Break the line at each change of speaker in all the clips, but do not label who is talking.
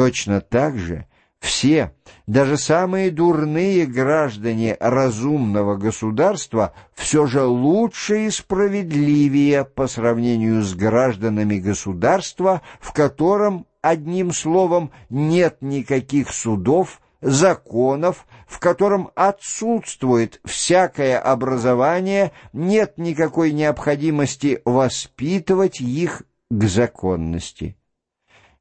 Точно так же все, даже самые дурные граждане разумного государства, все же лучше и справедливее по сравнению с гражданами государства, в котором, одним словом, нет никаких судов, законов, в котором отсутствует всякое образование, нет никакой необходимости воспитывать их к законности.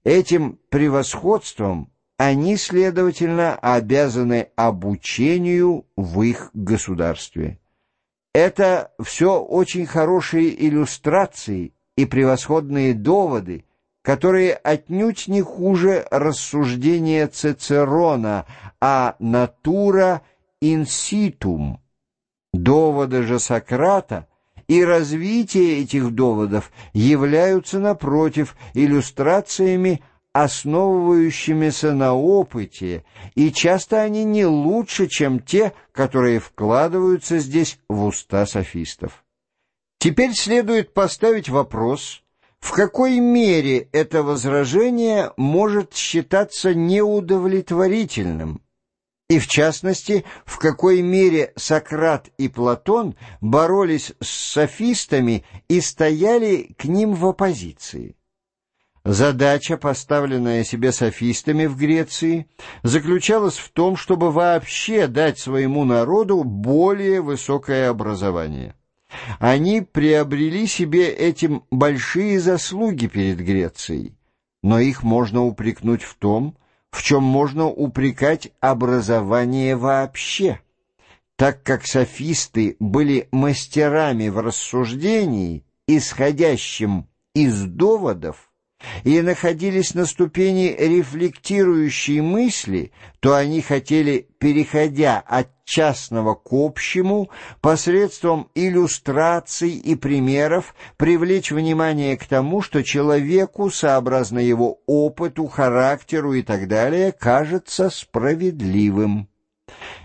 Этим превосходством они, следовательно, обязаны обучению в их государстве. Это все очень хорошие иллюстрации и превосходные доводы, которые отнюдь не хуже рассуждения Цицерона о натура инситум. Доводы же Сократа и развитие этих доводов являются, напротив, иллюстрациями, основывающимися на опыте, и часто они не лучше, чем те, которые вкладываются здесь в уста софистов. Теперь следует поставить вопрос, в какой мере это возражение может считаться неудовлетворительным, и в частности, в какой мере Сократ и Платон боролись с софистами и стояли к ним в оппозиции. Задача, поставленная себе софистами в Греции, заключалась в том, чтобы вообще дать своему народу более высокое образование. Они приобрели себе этим большие заслуги перед Грецией, но их можно упрекнуть в том, в чем можно упрекать образование вообще, так как софисты были мастерами в рассуждении, исходящим из доводов, и находились на ступени рефлектирующей мысли, то они хотели, переходя от частного к общему, посредством иллюстраций и примеров, привлечь внимание к тому, что человеку, сообразно его опыту, характеру и так далее, кажется справедливым.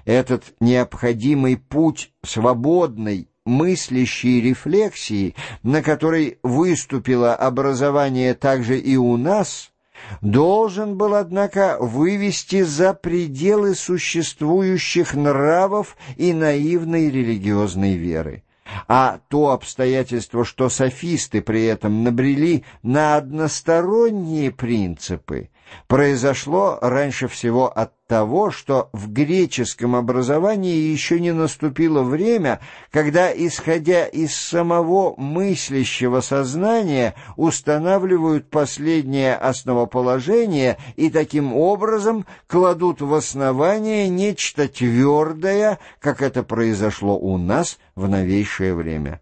Этот необходимый путь свободной мыслящей рефлексии, на которой выступило образование также и у нас, должен был, однако, вывести за пределы существующих нравов и наивной религиозной веры. А то обстоятельство, что софисты при этом набрели на односторонние принципы, произошло раньше всего от того, что в греческом образовании еще не наступило время, когда, исходя из самого мыслящего сознания, устанавливают последнее основоположение и таким образом кладут в основание нечто твердое, как это произошло у нас в новейшее время.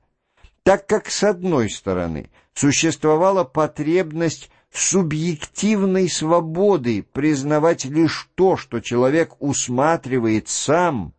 Так как, с одной стороны, существовала потребность субъективной свободы признавать лишь то, что человек усматривает сам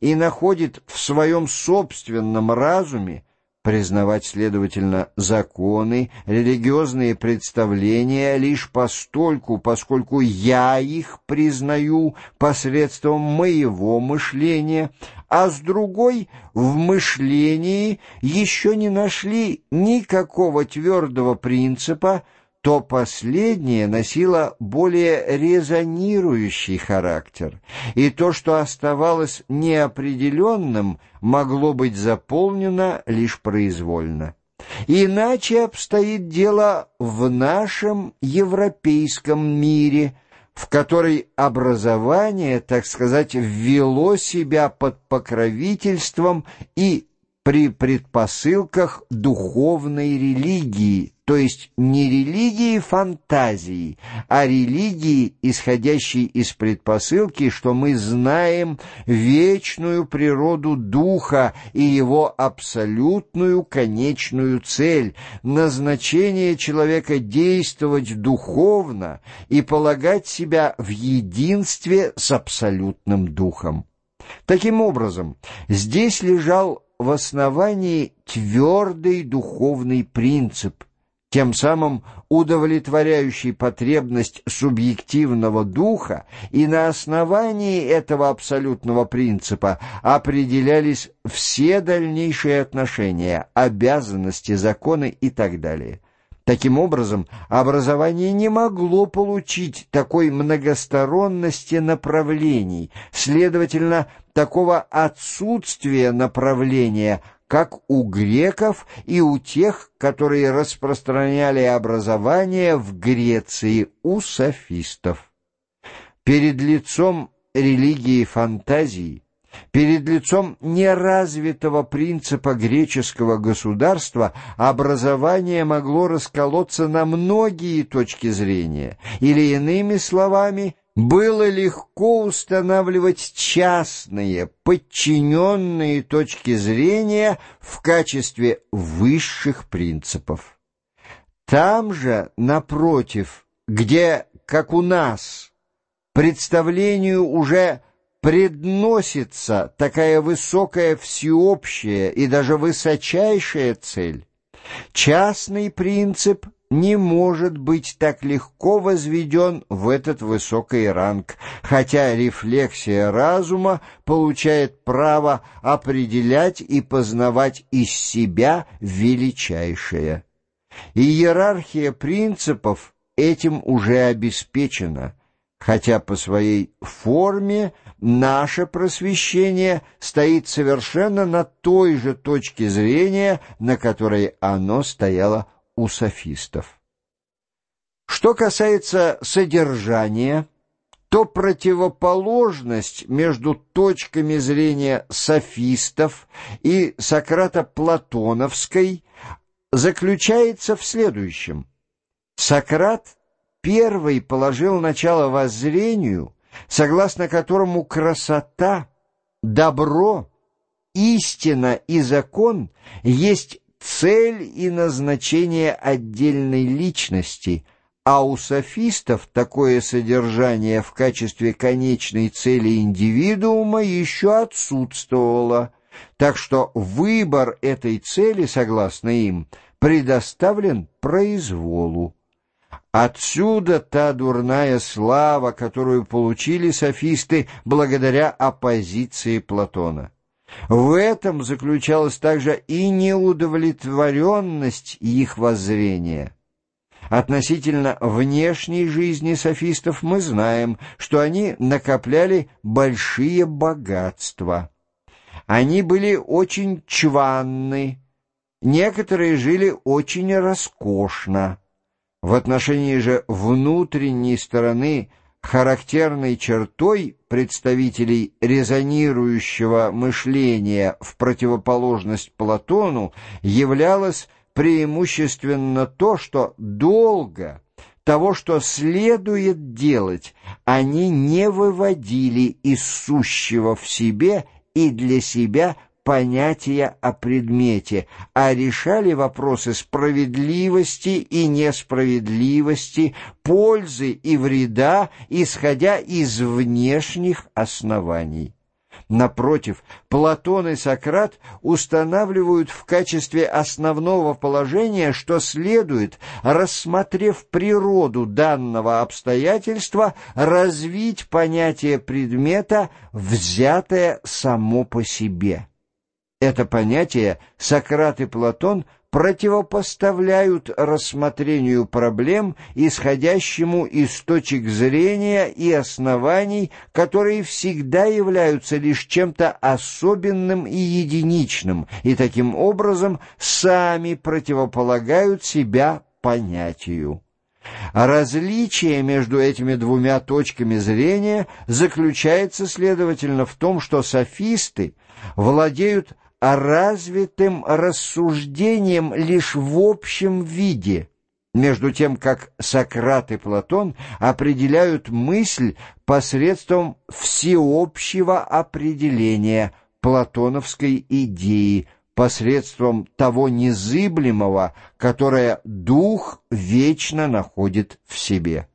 и находит в своем собственном разуме, признавать, следовательно, законы, религиозные представления лишь постольку, поскольку я их признаю посредством моего мышления, а с другой в мышлении еще не нашли никакого твердого принципа, то последнее носило более резонирующий характер, и то, что оставалось неопределенным, могло быть заполнено лишь произвольно. Иначе обстоит дело в нашем европейском мире, в который образование, так сказать, ввело себя под покровительством и при предпосылках духовной религии, то есть не религии фантазии, а религии, исходящей из предпосылки, что мы знаем вечную природу духа и его абсолютную конечную цель, назначение человека действовать духовно и полагать себя в единстве с абсолютным духом. Таким образом, здесь лежал в основании твердый духовный принцип, тем самым удовлетворяющий потребность субъективного духа, и на основании этого абсолютного принципа определялись все дальнейшие отношения, обязанности, законы и так далее. Таким образом, образование не могло получить такой многосторонности направлений, следовательно, такого отсутствия направления, как у греков и у тех, которые распространяли образование в Греции у софистов. Перед лицом религии фантазии Перед лицом неразвитого принципа греческого государства образование могло расколоться на многие точки зрения, или, иными словами, было легко устанавливать частные, подчиненные точки зрения в качестве высших принципов. Там же, напротив, где, как у нас, представлению уже предносится такая высокая всеобщая и даже высочайшая цель, частный принцип не может быть так легко возведен в этот высокий ранг, хотя рефлексия разума получает право определять и познавать из себя величайшее. Иерархия принципов этим уже обеспечена, хотя по своей форме наше просвещение стоит совершенно на той же точке зрения, на которой оно стояло у софистов. Что касается содержания, то противоположность между точками зрения софистов и Сократа Платоновской заключается в следующем. Сократ первый положил начало воззрению, согласно которому красота, добро, истина и закон есть цель и назначение отдельной личности, а у софистов такое содержание в качестве конечной цели индивидуума еще отсутствовало, так что выбор этой цели, согласно им, предоставлен произволу. Отсюда та дурная слава, которую получили софисты благодаря оппозиции Платона. В этом заключалась также и неудовлетворенность их воззрения. Относительно внешней жизни софистов мы знаем, что они накопляли большие богатства. Они были очень чванны, некоторые жили очень роскошно. В отношении же внутренней стороны характерной чертой представителей резонирующего мышления в противоположность Платону являлось преимущественно то, что долго того, что следует делать, они не выводили из сущего в себе и для себя – понятия о предмете, а решали вопросы справедливости и несправедливости, пользы и вреда, исходя из внешних оснований. Напротив, Платон и Сократ устанавливают в качестве основного положения, что следует, рассмотрев природу данного обстоятельства, развить понятие предмета, взятое само по себе. Это понятие Сократ и Платон противопоставляют рассмотрению проблем, исходящему из точек зрения и оснований, которые всегда являются лишь чем-то особенным и единичным, и таким образом сами противополагают себя понятию. Различие между этими двумя точками зрения заключается, следовательно, в том, что софисты владеют а развитым рассуждением лишь в общем виде, между тем как Сократ и Платон определяют мысль посредством всеобщего определения платоновской идеи, посредством того незыблемого, которое дух вечно находит в себе.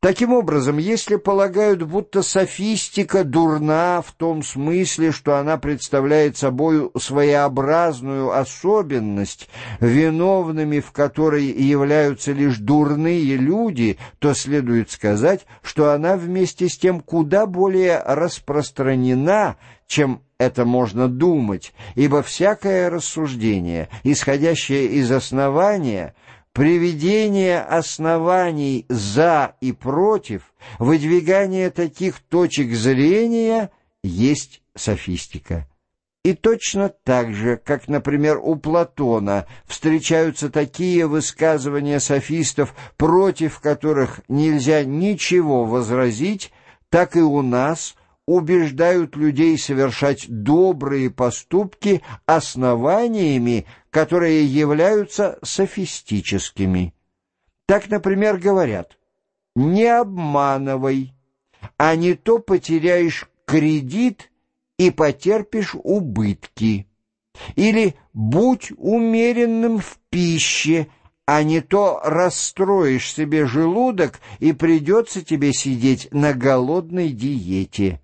Таким образом, если полагают, будто софистика дурна в том смысле, что она представляет собою своеобразную особенность, виновными в которой являются лишь дурные люди, то следует сказать, что она вместе с тем куда более распространена, чем это можно думать, ибо всякое рассуждение, исходящее из основания – приведение оснований «за» и «против», выдвигание таких точек зрения есть софистика. И точно так же, как, например, у Платона встречаются такие высказывания софистов, против которых нельзя ничего возразить, так и у нас убеждают людей совершать добрые поступки основаниями, которые являются софистическими. Так, например, говорят «не обманывай, а не то потеряешь кредит и потерпишь убытки». Или «будь умеренным в пище, а не то расстроишь себе желудок и придется тебе сидеть на голодной диете».